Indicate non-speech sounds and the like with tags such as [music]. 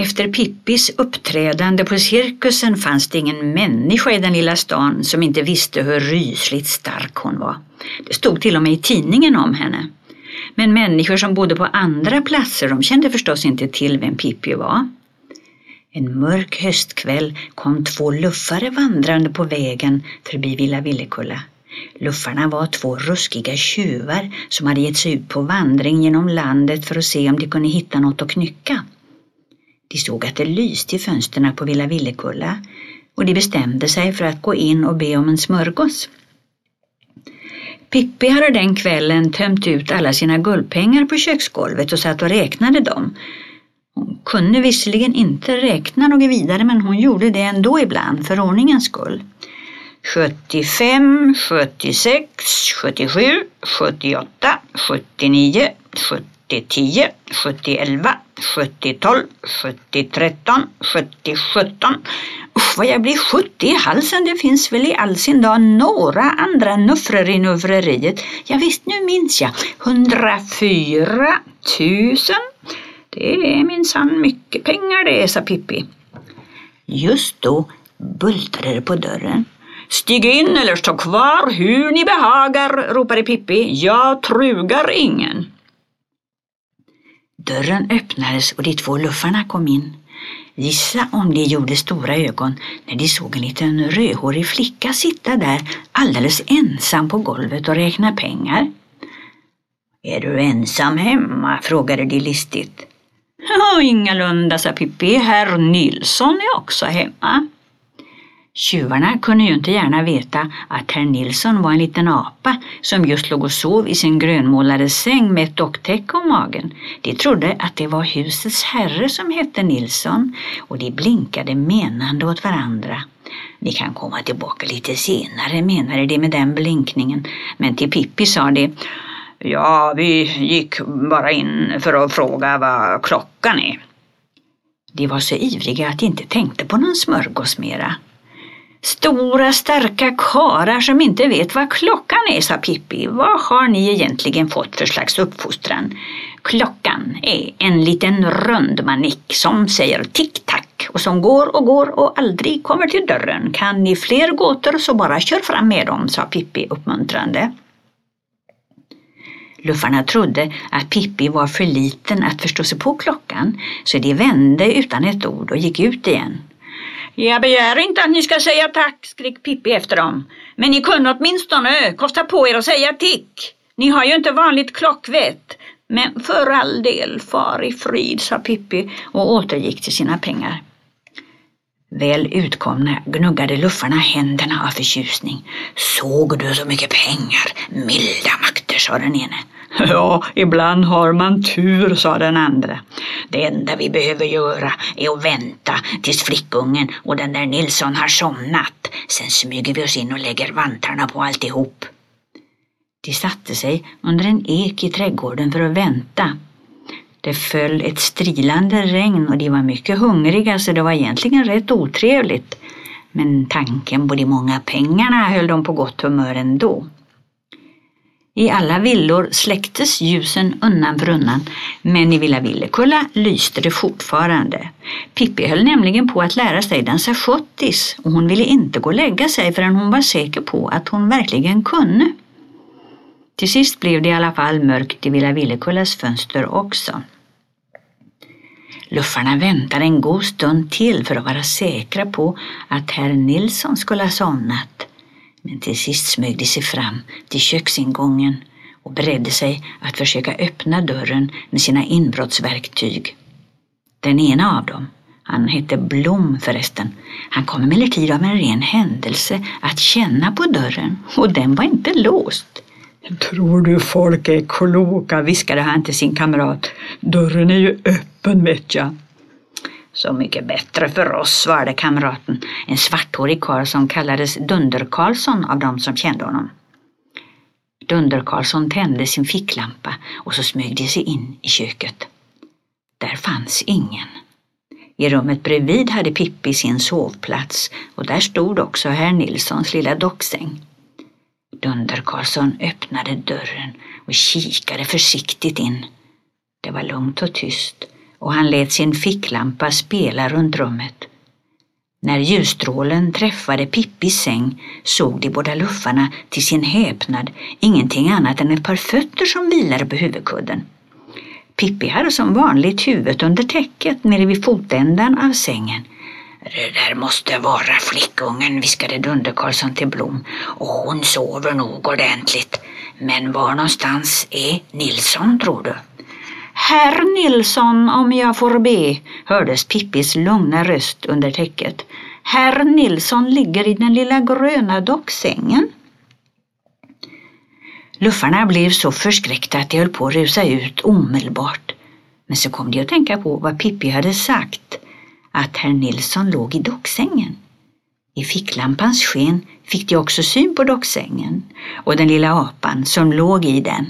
Efter Pippis uppträdande på cirkusen fanns det ingen människa i den lilla stan som inte visste hur rysligt stark hon var. Det stod till och med i tidningen om henne. Men människor som bodde på andra platser de kände förstås inte till vem Pippi var. En mörk höstkväll kom två luffare vandrande på vägen förbi Villa Villekulla. Luffarna var två ruskiga tjuvar som hade gett sig ut på vandring genom landet för att se om de kunde hitta något att knycka. De såg att det lyste i fönstren på Villa Villekulla och de bestämde sig för att gå in och be om en smörgås. Pippi hade den kvällen tömt ut alla sina guldpengar på köksgolvet och satt och räknade dem. Hon kunde visserligen inte räkna något vidare men hon gjorde det ändå ibland för ordningens skull. 75, 76, 77, 78, 79, 70 10, 70, 11, 7012, 7013, 7017. Usch vad jag blir 70 i halsen, det finns väl i all sin dag några andra nuffror i nuffreriet. Ja visst, nu minns jag. 104 000. Det är minsann mycket pengar det, sa Pippi. Just då bultade det på dörren. Stig in eller stå kvar hur ni behagar, ropade Pippi. Jag trugar ingen. Dörren öppnades och de två luffarna kom in. Gissa om de gjorde stora ögon när de såg en liten rödhårig flicka sitta där alldeles ensam på golvet och räkna pengar. Är du ensam hemma? frågade de listigt. Ja, ingalunda, sa Pippi. Herr Nilsson är också hemma. Tjuvarna kunde ju inte gärna veta att herr Nilsson var en liten apa som just låg och sov i sin grönmålade säng med ett docktäcke om magen. De trodde att det var husets herre som hette Nilsson och de blinkade menande åt varandra. Vi kan komma tillbaka lite senare menade de med den blinkningen men till Pippi sa de Ja, vi gick bara in för att fråga vad klockan är. De var så ivriga att de inte tänkte på någon smörgås mera. Stora starka karar som inte vet vad klockan är, sa Pippi. Vad har ni egentligen fått för slags uppfostran? Klockan är en liten rund manick som säger tick-tack och som går och går och aldrig kommer till dörren. Kan ni fler gåtor så bara kör fram med dem, sa Pippi uppmuntrande. Luffarna trodde att Pippi var för liten att förstå sig på klockan så de vände utan ett ord och gick ut igen. Jag begär inte att ni ska säga tack, skrek Pippi efter dem. Men ni kunde åtminstone kosta på er att säga tick. Ni har ju inte vanligt klockvett. Men för all del, far i frid, sa Pippi och återgick till sina pengar. Väl utkomna gnuggade luffarna händerna av förtjusning. Såg du så mycket pengar? Milda makter, sa den ene. [laughs] Ja, ibland har man tur, sa den andra. Det enda vi behöver göra är att vänta tills flickungen och den där Nilsson har somnat. Sen smyger vi oss in och lägger vantarna på alltihop. De satte sig under en ek i trädgården för att vänta. Det föll ett strilande regn och de var mycket hungriga så det var egentligen rätt otrevligt. Men tanken på de många pengarna höll dem på gott humör ändå. I alla villor släcktes ljusen undan för undan, men i Villa Villekulla lyste det fortfarande. Pippi höll nämligen på att lära sig dansa schottis och hon ville inte gå och lägga sig förrän hon var säker på att hon verkligen kunde. Till sist blev det i alla fall mörkt i Villa Villekullas fönster också. Luffarna väntade en god stund till för att vara säkra på att herr Nilsson skulle ha somnat. Men till sist smög de sig fram till köksingången och beredde sig att försöka öppna dörren med sina inbrottsverktyg. Den ena av dem, han hette Blom förresten, han kom emellertid av en ren händelse att känna på dörren och den var inte låst. Tror du folk är kloka, viskade han till sin kamrat. Dörren är ju öppen vet jag. Så mycket bättre för oss, svarade kamraten, en svarthårig karl som kallades Dunder-Karlsson av de som kände honom. Dunder-Karlsson tände sin ficklampa och så smög de sig in i köket. Där fanns ingen. I rummet bredvid hade Pippi sin sovplats och där stod också herr Nilssons lilla docksäng. Dunder-Karlsson öppnade dörren och kikade försiktigt in. Det var lugnt och tyst och han lät sin ficklampa spela runt rummet. När ljusstrålen träffade Pippis säng såg de båda luffarna till sin häpnad ingenting annat än ett par fötter som vilade på huvudkudden. Pippi hade som vanligt huvudet under täcket nere vid fotändan av sängen. Det där måste vara flickungen, viskade Dunder-Karlsson till Blom. Och hon sover nog ordentligt. Men var någonstans är Nilsson, tror du? Herr Nilsson, om jag får be, hördes Pippis lugna röst under täcket. Herr Nilsson ligger i den lilla gröna docksängen. Luffarna blev så förskräckta att de höll på att rusa ut omedelbart. Men så kom de att tänka på vad Pippi hade sagt, att herr Nilsson låg i docksängen. I ficklampans sken fick de också syn på docksängen och den lilla apan som låg i den.